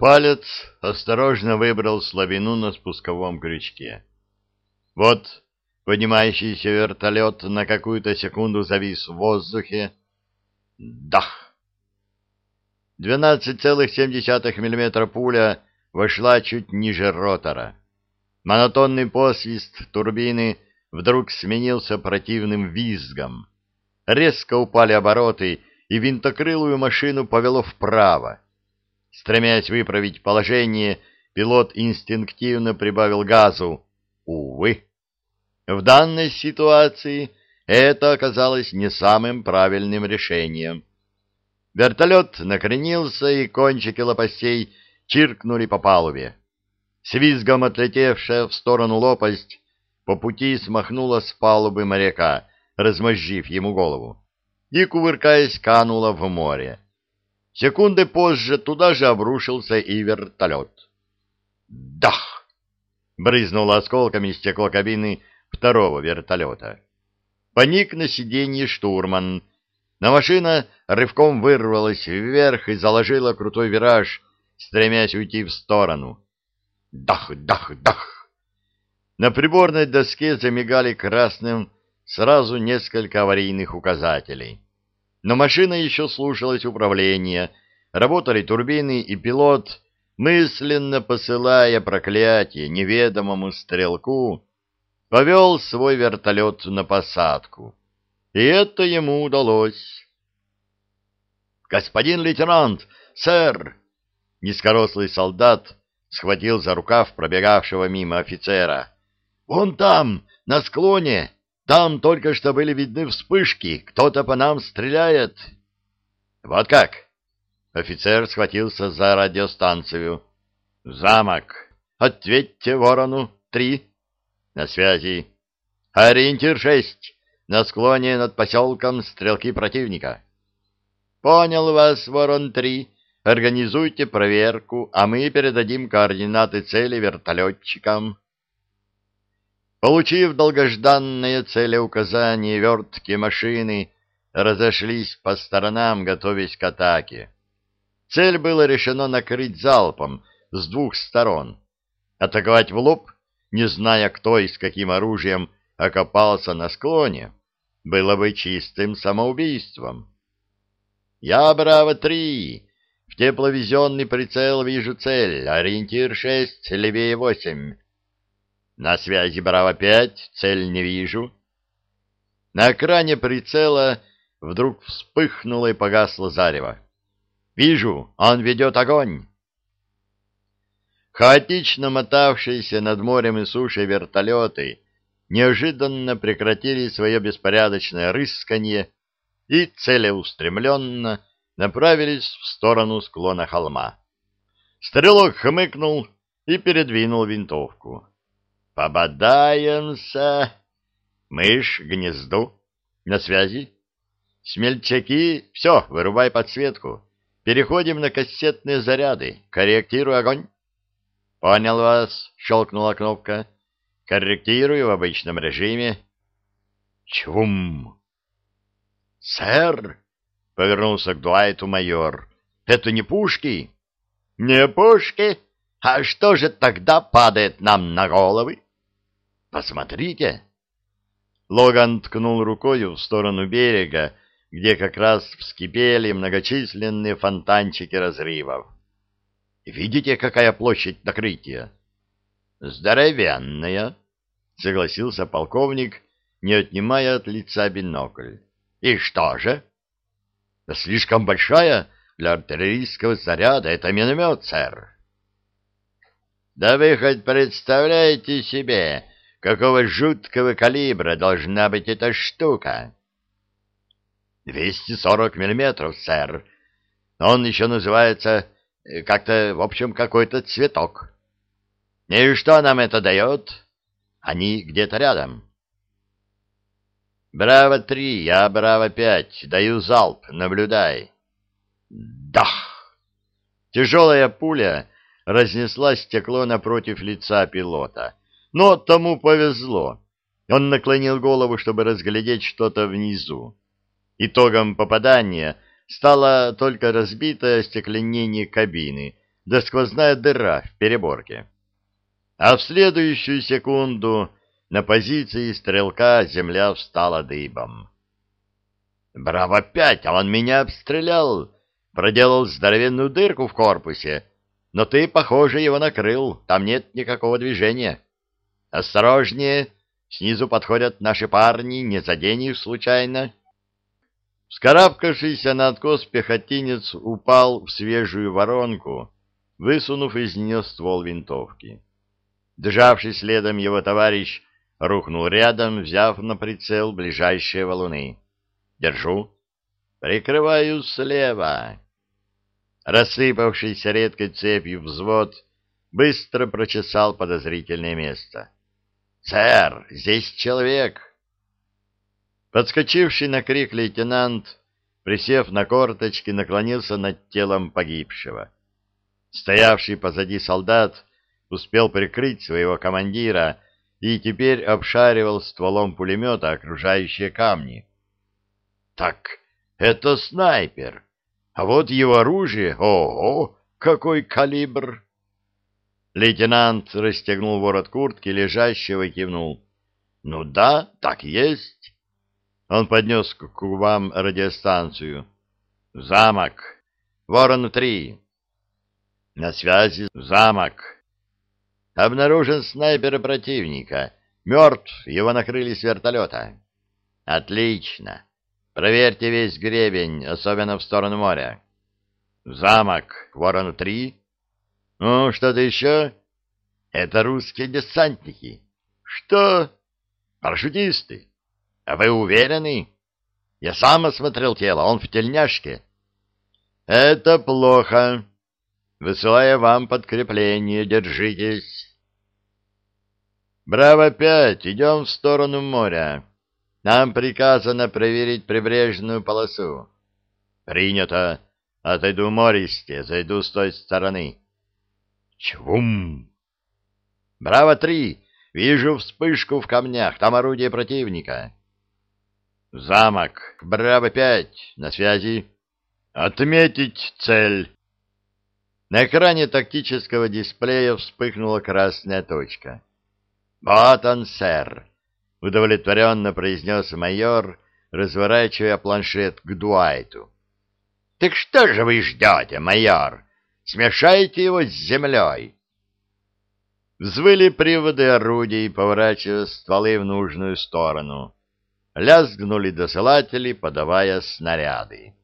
Палец осторожно выбрал слабину на спусковом крючке. Вот поднимающийся вертолет на какую-то секунду завис в воздухе. Дах! 12,7 мм пуля вошла чуть ниже ротора. Монотонный посвист турбины вдруг сменился противным визгом. Резко упали обороты, и винтокрылую машину повело вправо. Стремясь выправить положение, пилот инстинктивно прибавил газу. Увы, в данной ситуации это оказалось не самым правильным решением. Вертолет накренился, и кончики лопастей чиркнули по палубе. С отлетевшая в сторону лопасть по пути смахнула с палубы моряка, размозжив ему голову, и, кувыркаясь, канула в море. Секунды позже туда же обрушился и вертолет. «Дах!» — брызнуло осколками стекло кабины второго вертолета. Паник на сиденье штурман. На машина рывком вырвалась вверх и заложила крутой вираж, стремясь уйти в сторону. Дах, дах, дах! На приборной доске замигали красным сразу несколько аварийных указателей. Но машина еще слушалась управления, работали турбины, и пилот, мысленно посылая проклятие неведомому стрелку, повел свой вертолет на посадку. И это ему удалось. «Господин лейтенант! Сэр!» Низкорослый солдат схватил за рукав пробегавшего мимо офицера. «Вон там, на склоне, там только что были видны вспышки, кто-то по нам стреляет». «Вот как?» Офицер схватился за радиостанцию. «Замок! Ответьте ворону! Три!» На связи. Ориентир шесть. На склоне над поселком стрелки противника. Понял вас, Ворон-3. Организуйте проверку, а мы передадим координаты цели вертолетчикам. Получив долгожданное целеуказание, вертки машины разошлись по сторонам, готовясь к атаке. Цель было решено накрыть залпом с двух сторон. Атаковать в лоб не зная, кто и с каким оружием окопался на склоне, было бы чистым самоубийством. «Я Браво-3! В тепловизионный прицел вижу цель, ориентир 6, левее 8. На связи Браво-5, цель не вижу». На экране прицела вдруг вспыхнуло и погасло зарево. «Вижу, он ведет огонь!» Хаотично мотавшиеся над морем и сушей вертолеты неожиданно прекратили свое беспорядочное рысканье и целеустремленно направились в сторону склона холма. Стрелок хмыкнул и передвинул винтовку. «Пободаемся!» «Мышь, гнезду. На связи?» «Смельчаки, все, вырубай подсветку. Переходим на кассетные заряды. Корректируй огонь». «Понял вас», — щелкнула кнопка. «Корректирую в обычном режиме». «Чвум!» «Сэр!» — повернулся к Дуайту майор. «Это не пушки?» «Не пушки? А что же тогда падает нам на головы?» «Посмотрите!» Логан ткнул рукою в сторону берега, где как раз вскипели многочисленные фонтанчики разрывов. Видите, какая площадь накрытия? Здоровенная, согласился полковник, не отнимая от лица бинокль. И что же? Слишком большая для артиллерийского заряда. Это миномет, сэр. Да вы хоть представляете себе, какого жуткого калибра должна быть эта штука? 240 миллиметров, сэр. Он еще называется Э, как-то, в общем, какой-то цветок. И что нам это дает? Они где-то рядом. Браво-3, я Браво-5. Даю залп, наблюдай. Дах! Тяжелая пуля разнесла стекло напротив лица пилота. Но тому повезло. Он наклонил голову, чтобы разглядеть что-то внизу. Итогом попадания — стало только разбитое остекленение кабины, да сквозная дыра в переборке. А в следующую секунду на позиции стрелка земля встала дыбом. «Браво-5, а он меня обстрелял, проделал здоровенную дырку в корпусе, но ты, похоже, его накрыл, там нет никакого движения. Осторожнее, снизу подходят наши парни, не задень их случайно». Вскарабкавшийся на откос пехотинец упал в свежую воронку, высунув из нее ствол винтовки. Державший следом его товарищ рухнул рядом, взяв на прицел ближайшие валуны. «Держу. Прикрываю слева». Рассыпавшийся редкой цепью взвод быстро прочесал подозрительное место. «Сэр, здесь человек!» Подскочивший на крик лейтенант, присев на корточки, наклонился над телом погибшего. Стоявший позади солдат успел прикрыть своего командира и теперь обшаривал стволом пулемета окружающие камни. «Так, это снайпер, а вот его оружие, ого, какой калибр!» Лейтенант расстегнул ворот куртки лежащего и кивнул. «Ну да, так есть». Он поднес к губам радиостанцию. «Замок! Ворон-3!» «На связи замок!» «Обнаружен снайпер противника. Мертв, его накрыли с вертолета». «Отлично! Проверьте весь гребень, особенно в сторону моря». «Замок! Ворон-3!» «Ну, что-то еще?» «Это русские десантники». «Что?» «Парашютисты». А вы уверены? Я сам осмотрел тело, он в тельняшке. Это плохо. Высылаю вам подкрепление, держитесь. Браво-5, идем в сторону моря. Нам приказано проверить прибрежную полосу. Принято. Отойду мористе, зайду с той стороны. Чвум! Браво-3, вижу вспышку в камнях, там орудие противника. Замок. Браво-5. На связи. Отметить цель. На экране тактического дисплея вспыхнула красная точка. «Вот он, сэр», — удовлетворенно произнес майор, разворачивая планшет к Дуайту. «Так что же вы ждете, майор? Смешайте его с землей!» Взвыли приводы орудий, поворачивая стволы в нужную сторону лязгнули досылатели, подавая снаряды.